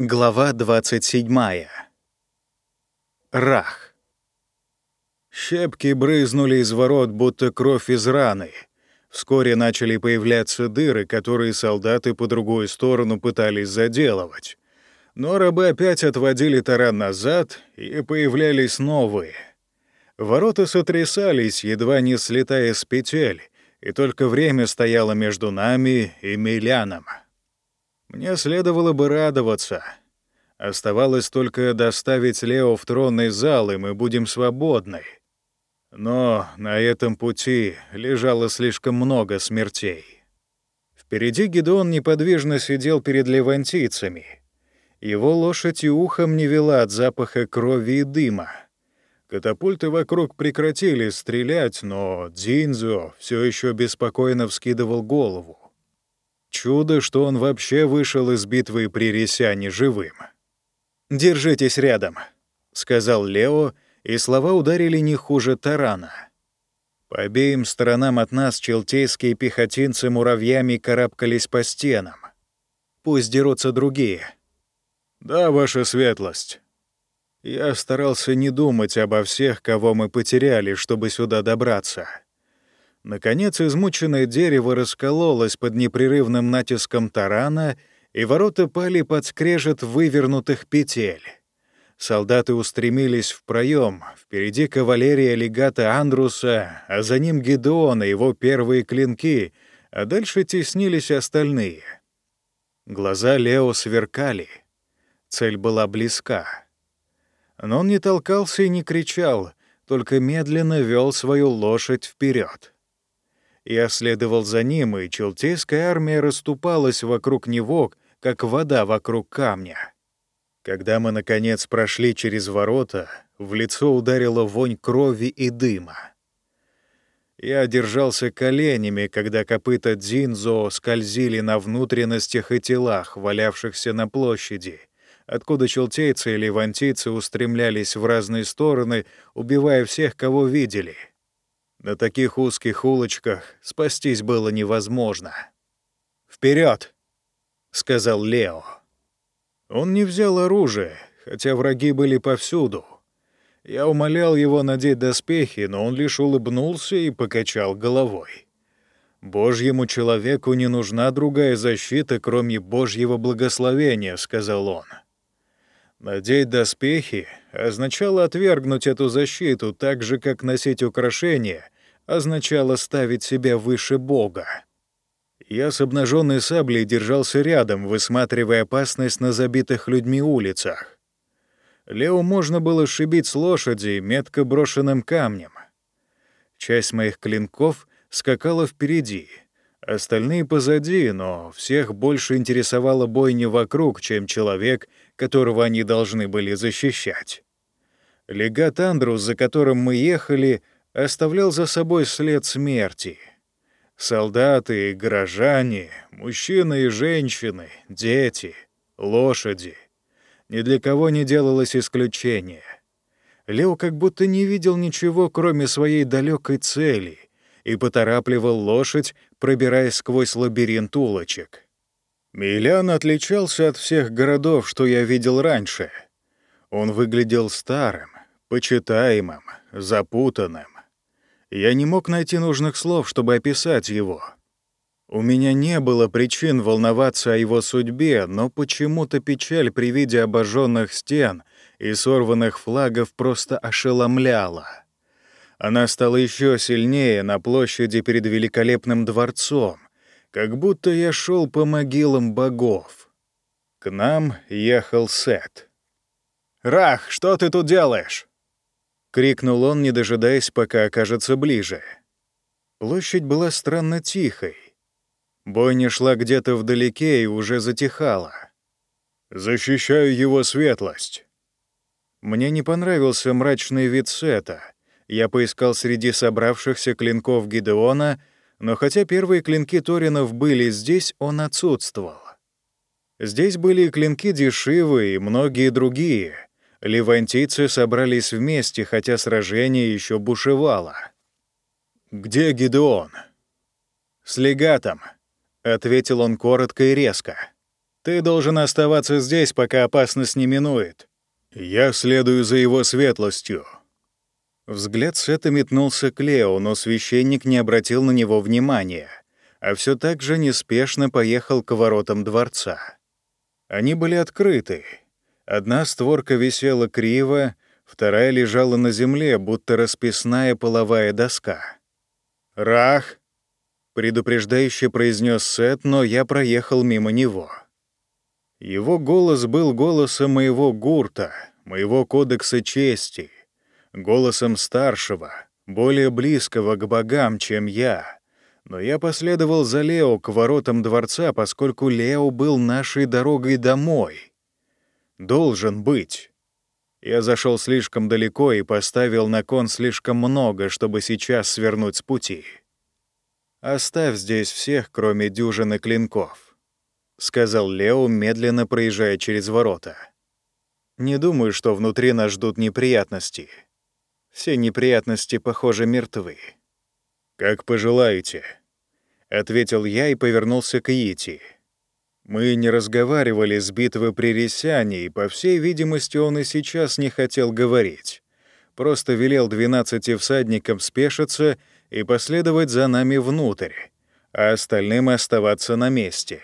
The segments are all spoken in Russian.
Глава 27. Рах. Щепки брызнули из ворот, будто кровь из раны. Вскоре начали появляться дыры, которые солдаты по другую сторону пытались заделывать. Но рабы опять отводили таран назад, и появлялись новые. Ворота сотрясались, едва не слетая с петель, и только время стояло между нами и Миляном. Мне следовало бы радоваться. Оставалось только доставить Лео в тронный зал, и мы будем свободны. Но на этом пути лежало слишком много смертей. Впереди Гедеон неподвижно сидел перед левантийцами. Его лошадь и ухом не вела от запаха крови и дыма. Катапульты вокруг прекратили стрелять, но Дзинзо все еще беспокойно вскидывал голову. Чудо, что он вообще вышел из битвы при Ресяне живым. «Держитесь рядом», — сказал Лео, и слова ударили не хуже тарана. По обеим сторонам от нас челтейские пехотинцы муравьями карабкались по стенам. Пусть дерутся другие. «Да, ваша светлость». Я старался не думать обо всех, кого мы потеряли, чтобы сюда добраться. Наконец, измученное дерево раскололось под непрерывным натиском тарана, и ворота пали под скрежет вывернутых петель. Солдаты устремились в проем. Впереди кавалерия легата Андруса, а за ним Гедеон и его первые клинки, а дальше теснились остальные. Глаза Лео сверкали. Цель была близка. Но он не толкался и не кричал, только медленно вел свою лошадь вперед. Я следовал за ним, и челтейская армия расступалась вокруг него, как вода вокруг камня. Когда мы, наконец, прошли через ворота, в лицо ударила вонь крови и дыма. Я держался коленями, когда копыта Дзинзо скользили на внутренностях и телах, валявшихся на площади, откуда челтейцы и левантийцы устремлялись в разные стороны, убивая всех, кого видели — на таких узких улочках спастись было невозможно. Вперед! сказал Лео. Он не взял оружие, хотя враги были повсюду. Я умолял его надеть доспехи, но он лишь улыбнулся и покачал головой. «Божьему человеку не нужна другая защита, кроме Божьего благословения», — сказал он. Надеть доспехи означало отвергнуть эту защиту, так же, как носить украшения означало ставить себя выше Бога. Я с обнаженной саблей держался рядом, высматривая опасность на забитых людьми улицах. Лео можно было шибить с лошади метко брошенным камнем. Часть моих клинков скакала впереди, остальные позади, но всех больше интересовала бойня вокруг, чем человек, которого они должны были защищать. Легат Андрус, за которым мы ехали — оставлял за собой след смерти. Солдаты и горожане, мужчины и женщины, дети, лошади. Ни для кого не делалось исключения. Лео как будто не видел ничего, кроме своей далекой цели, и поторапливал лошадь, пробираясь сквозь лабиринт улочек. Милян отличался от всех городов, что я видел раньше. Он выглядел старым, почитаемым, запутанным. Я не мог найти нужных слов, чтобы описать его. У меня не было причин волноваться о его судьбе, но почему-то печаль при виде обожженных стен и сорванных флагов просто ошеломляла. Она стала еще сильнее на площади перед великолепным дворцом, как будто я шел по могилам богов. К нам ехал Сет. «Рах, что ты тут делаешь?» Крикнул он, не дожидаясь, пока окажется ближе. Площадь была странно тихой. Бойня шла где-то вдалеке и уже затихала. «Защищаю его светлость». Мне не понравился мрачный вид Сета. Я поискал среди собравшихся клинков Гидеона, но хотя первые клинки Торинов были здесь, он отсутствовал. Здесь были и клинки Дешивы и многие другие, Левантийцы собрались вместе, хотя сражение еще бушевало. «Где Гидеон?» «С легатом», — ответил он коротко и резко. Ты должен оставаться здесь, пока опасность не минует. Я следую за его светлостью». Взгляд Сета метнулся к Лео, но священник не обратил на него внимания, а все так же неспешно поехал к воротам дворца. Они были открыты. Одна створка висела криво, вторая лежала на земле, будто расписная половая доска. «Рах!» — предупреждающе произнес Сет, но я проехал мимо него. Его голос был голосом моего гурта, моего кодекса чести — голосом старшего, более близкого к богам, чем я. Но я последовал за Лео к воротам дворца, поскольку Лео был нашей дорогой домой. Должен быть. Я зашел слишком далеко и поставил на кон слишком много, чтобы сейчас свернуть с пути. «Оставь здесь всех, кроме дюжины клинков», — сказал Лео, медленно проезжая через ворота. «Не думаю, что внутри нас ждут неприятности». Все неприятности, похоже, мертвы. «Как пожелаете», — ответил я и повернулся к Ити. Мы не разговаривали с битвы при Ресяне, и, по всей видимости, он и сейчас не хотел говорить. Просто велел двенадцати всадникам спешиться и последовать за нами внутрь, а остальным оставаться на месте.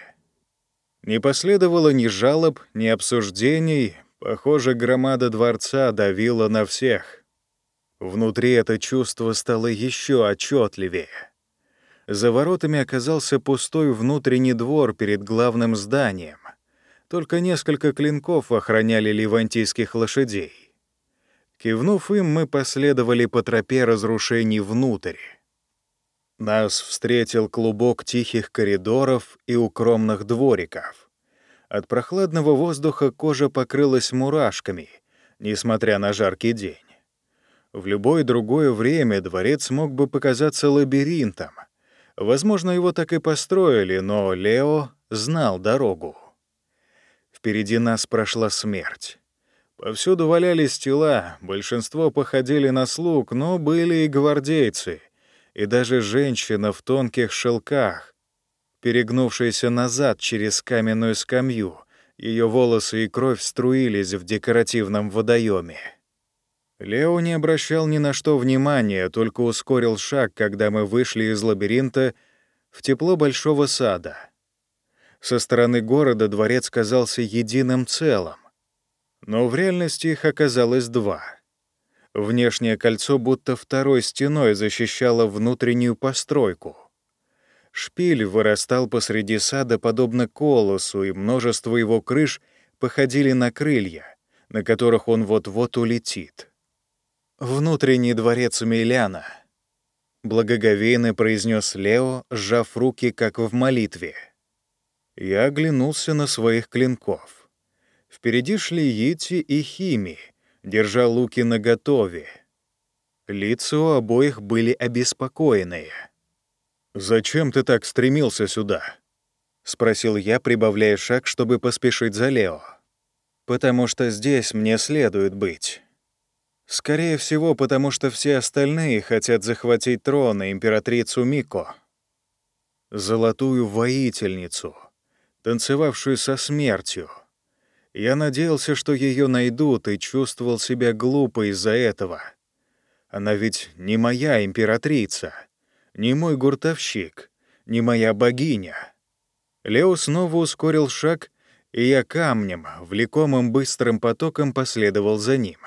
Не последовало ни жалоб, ни обсуждений. Похоже, громада дворца давила на всех. Внутри это чувство стало еще отчетливее. За воротами оказался пустой внутренний двор перед главным зданием. Только несколько клинков охраняли ливантийских лошадей. Кивнув им, мы последовали по тропе разрушений внутрь. Нас встретил клубок тихих коридоров и укромных двориков. От прохладного воздуха кожа покрылась мурашками, несмотря на жаркий день. В любое другое время дворец мог бы показаться лабиринтом. Возможно, его так и построили, но Лео знал дорогу. Впереди нас прошла смерть. Повсюду валялись тела, большинство походили на слуг, но были и гвардейцы, и даже женщина в тонких шелках, перегнувшаяся назад через каменную скамью. Ее волосы и кровь струились в декоративном водоеме. Лео не обращал ни на что внимания, только ускорил шаг, когда мы вышли из лабиринта в тепло большого сада. Со стороны города дворец казался единым целым, но в реальности их оказалось два. Внешнее кольцо будто второй стеной защищало внутреннюю постройку. Шпиль вырастал посреди сада подобно колосу, и множество его крыш походили на крылья, на которых он вот-вот улетит. «Внутренний дворец Умиляна», — благоговейно произнес Лео, сжав руки, как в молитве. Я оглянулся на своих клинков. Впереди шли Йити и Хими, держа луки наготове. Лица у обоих были обеспокоенные. «Зачем ты так стремился сюда?» — спросил я, прибавляя шаг, чтобы поспешить за Лео. «Потому что здесь мне следует быть». Скорее всего, потому что все остальные хотят захватить трон и императрицу Мико. Золотую воительницу, танцевавшую со смертью. Я надеялся, что ее найдут, и чувствовал себя глупо из-за этого. Она ведь не моя императрица, не мой гуртовщик, не моя богиня. Лео снова ускорил шаг, и я камнем, влекомым быстрым потоком последовал за ним.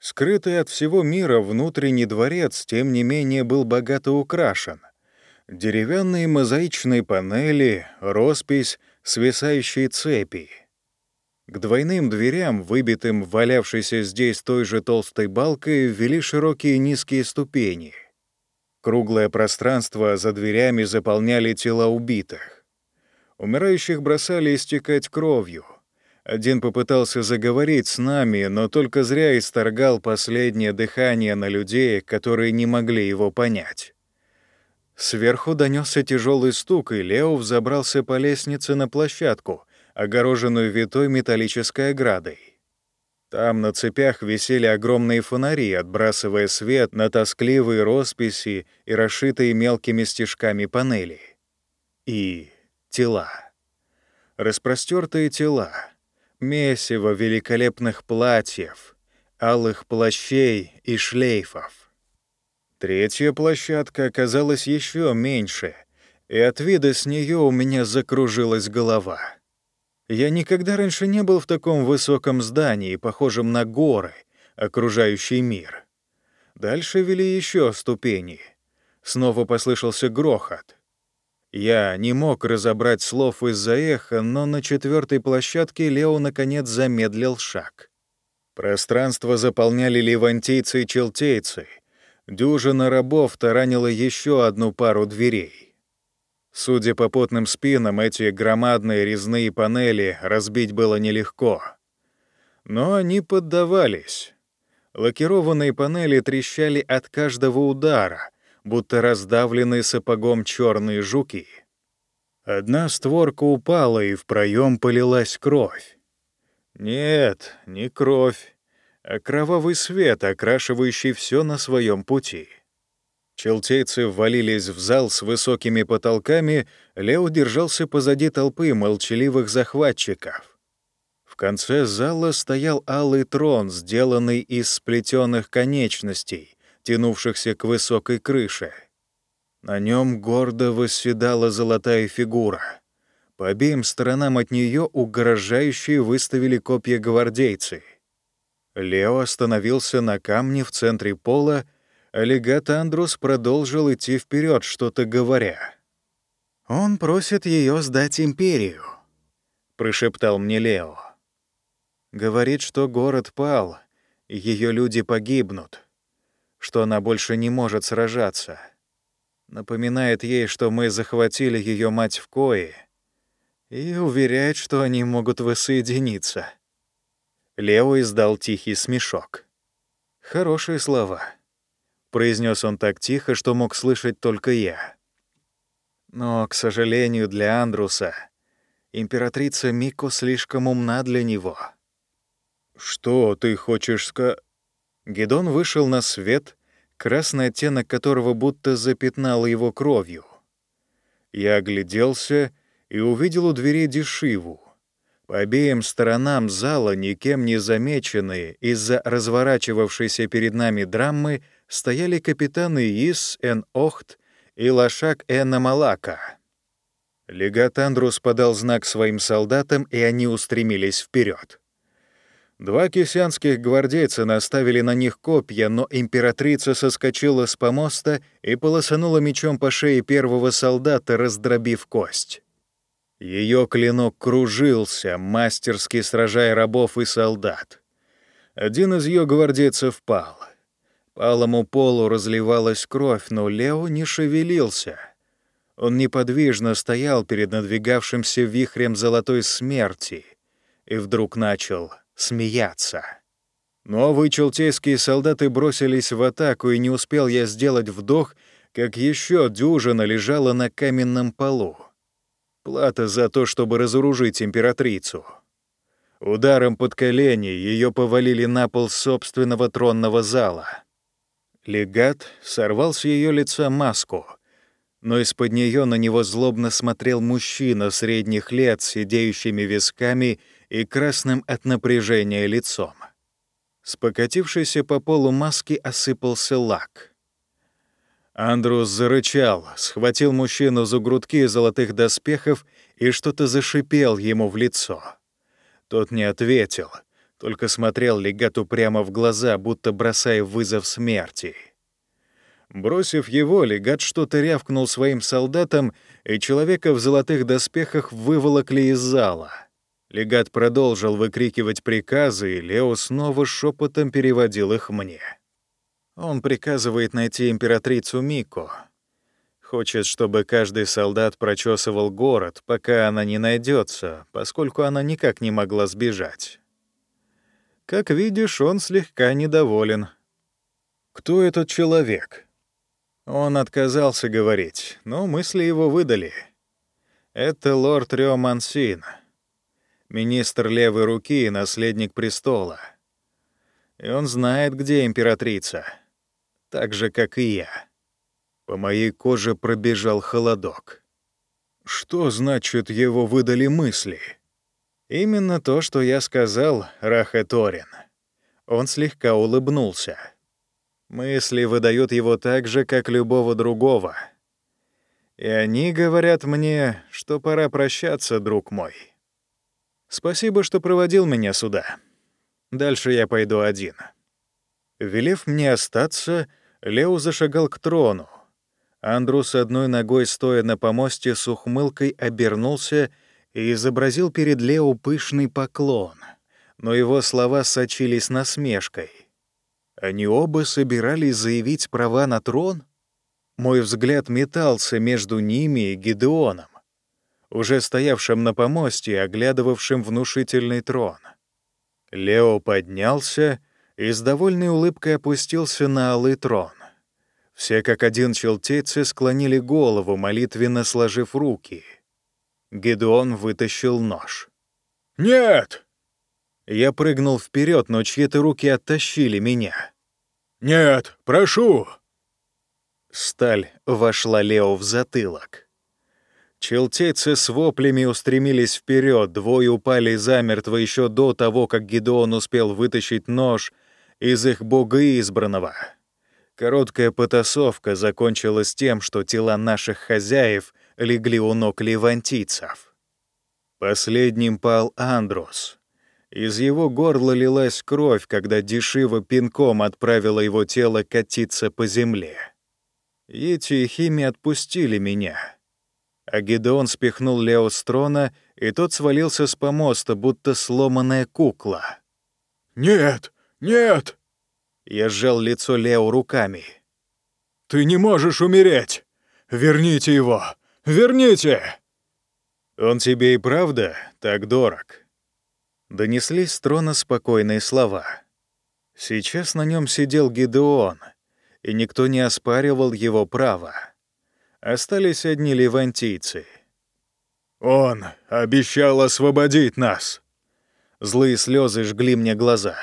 Скрытый от всего мира внутренний дворец, тем не менее, был богато украшен. Деревянные мозаичные панели, роспись, свисающие цепи. К двойным дверям, выбитым валявшейся здесь той же толстой балкой, ввели широкие низкие ступени. Круглое пространство за дверями заполняли тела убитых. Умирающих бросали истекать кровью — один попытался заговорить с нами, но только зря исторгал последнее дыхание на людей, которые не могли его понять. Сверху донесся тяжелый стук, и Лео взобрался по лестнице на площадку, огороженную витой металлической оградой. Там на цепях висели огромные фонари, отбрасывая свет на тоскливые росписи и расшитые мелкими стежками панели. И тела. Распростертые тела, месиво великолепных платьев, алых плащей и шлейфов. Третья площадка оказалась еще меньше, и от вида с нее у меня закружилась голова. Я никогда раньше не был в таком высоком здании, похожем на горы, окружающий мир. Дальше вели еще ступени. Снова послышался грохот. Я не мог разобрать слов из-за эха, но на четвертой площадке Лео наконец замедлил шаг. Пространство заполняли левантийцы и челтейцы. Дюжина рабов таранила еще одну пару дверей. Судя по потным спинам, эти громадные резные панели разбить было нелегко. Но они поддавались. Лакированные панели трещали от каждого удара, будто раздавленные сапогом черные жуки. Одна створка упала, и в проем полилась кровь. Нет, не кровь, а кровавый свет, окрашивающий все на своем пути. Челтейцы ввалились в зал с высокими потолками, Лео держался позади толпы молчаливых захватчиков. В конце зала стоял алый трон, сделанный из сплетенных конечностей, тянувшихся к высокой крыше. На нем гордо восседала золотая фигура. По обеим сторонам от нее угрожающие выставили копья гвардейцы. Лео остановился на камне в центре пола, а легат Андрус продолжил идти вперед, что-то говоря. «Он просит ее сдать империю», — прошептал мне Лео. «Говорит, что город пал, ее люди погибнут, что она больше не может сражаться. Напоминает ей, что мы захватили ее мать в Кое, и уверяет, что они могут воссоединиться. Лео издал тихий смешок. «Хорошие слова», — произнес он так тихо, что мог слышать только я. Но, к сожалению, для Андруса императрица Мико слишком умна для него. «Что ты хочешь сказать?» Гедон вышел на свет, красный оттенок которого будто запятнал его кровью. Я огляделся и увидел у двери Дешиву. По обеим сторонам зала, никем не замеченные из-за разворачивавшейся перед нами драмы, стояли капитаны Ис Эн Охт и Лошак Эна Малака. Легат Андрус подал знак своим солдатам, и они устремились вперед. Два кисянских гвардейца наставили на них копья, но императрица соскочила с помоста и полосанула мечом по шее первого солдата, раздробив кость. Ее клинок кружился, мастерски сражая рабов и солдат. Один из ее гвардейцев пал. По алому полу разливалась кровь, но Лео не шевелился. Он неподвижно стоял перед надвигавшимся вихрем золотой смерти и вдруг начал смеяться. Новые челтейские солдаты бросились в атаку, и не успел я сделать вдох, как еще дюжина лежала на каменном полу. Плата за то, чтобы разоружить императрицу. Ударом под колени ее повалили на пол собственного тронного зала. Легат сорвал с ее лица маску, но из-под нее на него злобно смотрел мужчина средних лет с сидеющими висками и красным от напряжения лицом. С по полу маски осыпался лак. Андрус зарычал, схватил мужчину за грудки золотых доспехов и что-то зашипел ему в лицо. Тот не ответил, только смотрел легату прямо в глаза, будто бросая вызов смерти. Бросив его, легат что-то рявкнул своим солдатам, и человека в золотых доспехах выволокли из зала. Легат продолжил выкрикивать приказы, и Лео снова шепотом переводил их мне. Он приказывает найти императрицу Мико. Хочет, чтобы каждый солдат прочесывал город, пока она не найдется, поскольку она никак не могла сбежать. Как видишь, он слегка недоволен. Кто этот человек? Он отказался говорить, но мысли его выдали. Это лорд Рё Мансин, министр левой руки и наследник престола. И он знает, где императрица так же, как и я. По моей коже пробежал холодок. Что значит его выдали мысли? Именно то, что я сказал, Рахеторин. Он слегка улыбнулся. Мысли выдают его так же, как любого другого. И они говорят мне, что пора прощаться, друг мой. Спасибо, что проводил меня сюда. Дальше я пойду один. Велев мне остаться, Лео зашагал к трону. Андру одной ногой, стоя на помосте, с ухмылкой обернулся и изобразил перед Лео пышный поклон, но его слова сочились насмешкой. Они оба собирались заявить права на трон? Мой взгляд метался между ними и Гидеоном, уже стоявшим на помосте и оглядывавшим внушительный трон. Лео поднялся и с довольной улыбкой опустился на алый трон. Все как один челтейцы склонили голову, молитвенно сложив руки. Гедеон вытащил нож. «Нет!» Я прыгнул вперед, но чьи-то руки оттащили меня. «Нет, прошу!» Сталь вошла Лео в затылок. Челтейцы с воплями устремились вперед, двое упали замертво еще до того, как Гедеон успел вытащить нож из их бога избранного. Короткая потасовка закончилась тем, что тела наших хозяев легли у ног левантийцев. Последним пал Андрус. Из его горла лилась кровь, когда Дешива пинком отправила его тело катиться по земле. Эти Хими отпустили меня. А Гедеон спихнул Лео с трона, и тот свалился с помоста, будто сломанная кукла. «Нет! Нет!» Я сжал лицо Лео руками. «Ты не можешь умереть! Верните его! Верните!» «Он тебе и правда так дорог?» Донеслись с трона спокойные слова. Сейчас на нем сидел Гидеон, и никто не оспаривал его право. Остались одни левантийцы. «Он обещал освободить нас!» Злые слезы жгли мне глаза.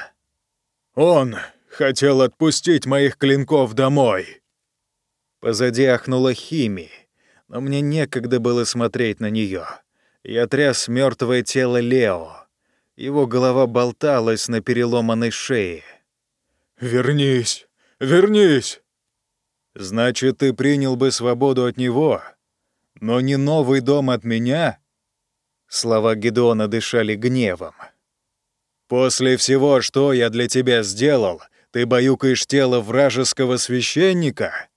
«Он Хотел отпустить моих клинков домой. Позади ахнула Хими, но мне некогда было смотреть на нее. Я тряс мертвое тело Лео. Его голова болталась на переломанной шее. «Вернись! Вернись!» «Значит, ты принял бы свободу от него, но не новый дом от меня?» Слова Гедеона дышали гневом. «После всего, что я для тебя сделал, ты баюкаешь тело вражеского священника?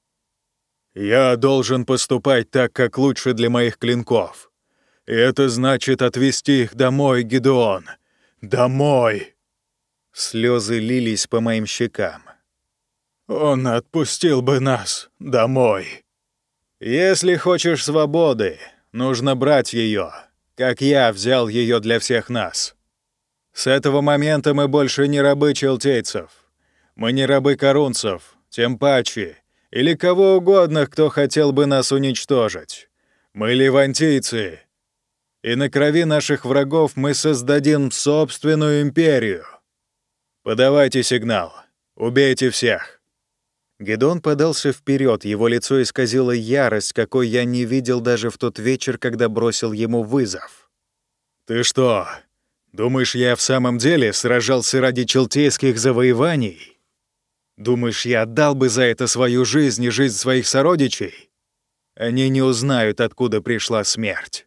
Я должен поступать так, как лучше для моих клинков. И это значит отвезти их домой, Гедеон. Домой!» Слезы лились по моим щекам. «Он отпустил бы нас домой». «Если хочешь свободы, нужно брать ее, как я взял ее для всех нас. С этого момента мы больше не рабы челтейцев. Мы не рабы корунцев, тем паче, или кого угодно, кто хотел бы нас уничтожить. Мы левантийцы, и на крови наших врагов мы создадим собственную империю. Подавайте сигнал. Убейте всех. Гедон подался вперед, его лицо исказило ярость, какой я не видел даже в тот вечер, когда бросил ему вызов. «Ты что, думаешь, я в самом деле сражался ради челтейских завоеваний?» Думаешь, я отдал бы за это свою жизнь и жизнь своих сородичей? Они не узнают, откуда пришла смерть.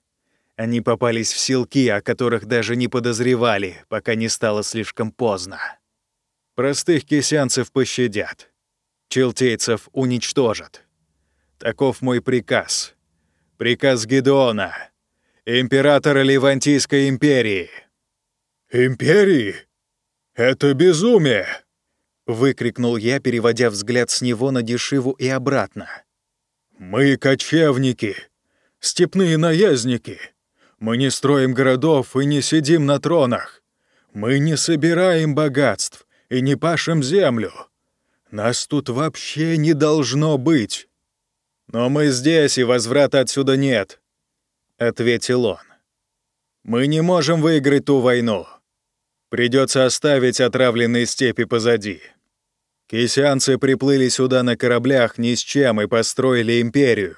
Они попались в силки, о которых даже не подозревали, пока не стало слишком поздно. Простых кисянцев пощадят. Челтейцев уничтожат. Таков мой приказ. Приказ Гедеона, императора Левантийской империи. «Империи? Это безумие!» — выкрикнул я, переводя взгляд с него на Дешиву и обратно. «Мы кочевники, степные наездники. Мы не строим городов и не сидим на тронах. Мы не собираем богатств и не пашем землю. Нас тут вообще не должно быть». «Но мы здесь, и возврата отсюда нет», — ответил он. «Мы не можем выиграть ту войну. Придется оставить отравленные степи позади. Кисянцы приплыли сюда на кораблях ни с чем и построили империю.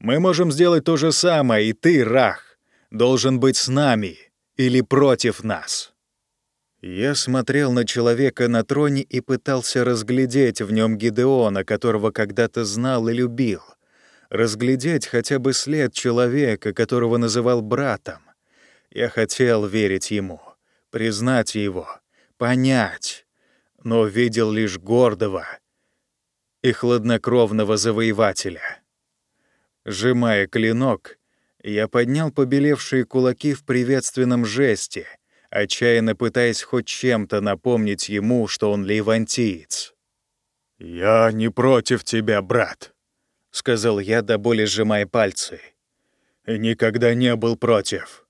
Мы можем сделать то же самое, и ты, Рах, должен быть с нами или против нас». Я смотрел на человека на троне и пытался разглядеть в нем Гидеона, которого когда-то знал и любил. Разглядеть хотя бы след человека, которого называл братом. Я хотел верить ему, признать его, понять, но видел лишь гордого и хладнокровного завоевателя. Сжимая клинок, я поднял побелевшие кулаки в приветственном жесте — отчаянно пытаясь хоть чем-то напомнить ему, что он левантиец. «Я не против тебя, брат», — сказал я, до боли сжимая пальцы. «И никогда не был против.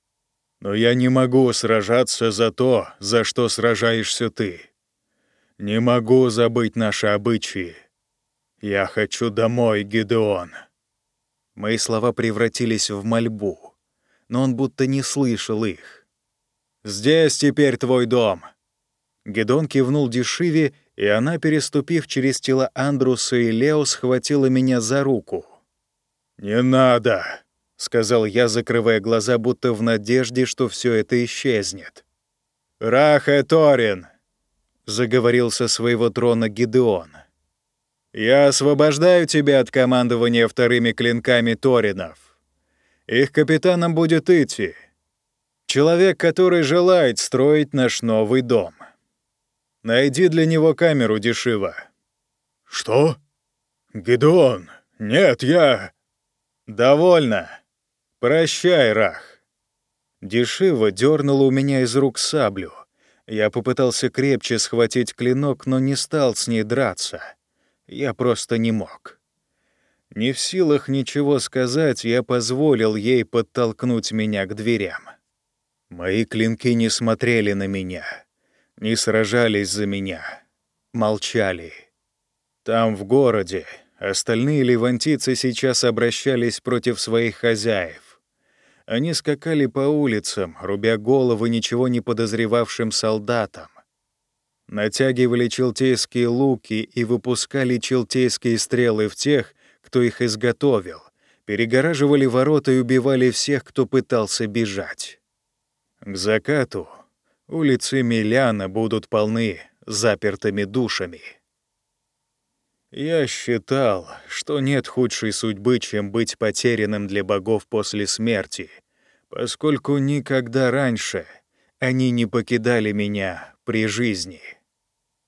Но я не могу сражаться за то, за что сражаешься ты. Не могу забыть наши обычаи. Я хочу домой, Гидеон». Мои слова превратились в мольбу, но он будто не слышал их. «Здесь теперь твой дом». Гедон кивнул Дешиве, и она, переступив через тела Андруса и Лео, схватила меня за руку. «Не надо», — сказал я, закрывая глаза, будто в надежде, что все это исчезнет. «Рахе Торин», — заговорил со своего трона Гидеон. «Я освобождаю тебя от командования вторыми клинками Торинов. Их капитаном будет Ити. Человек, который желает строить наш новый дом. Найди для него камеру дешево. Что? Гедеон, нет, я... Довольно. Прощай, Рах. Дешево дернула у меня из рук саблю. Я попытался крепче схватить клинок, но не стал с ней драться. Я просто не мог. Не в силах ничего сказать, я позволил ей подтолкнуть меня к дверям. Мои клинки не смотрели на меня, не сражались за меня, молчали. Там, в городе, остальные левантийцы сейчас обращались против своих хозяев. Они скакали по улицам, рубя головы ничего не подозревавшим солдатам. Натягивали челтейские луки и выпускали челтейские стрелы в тех, кто их изготовил, перегораживали ворота и убивали всех, кто пытался бежать. К закату улицы Миляна будут полны запертыми душами. Я считал, что нет худшей судьбы, чем быть потерянным для богов после смерти, поскольку никогда раньше они не покидали меня при жизни.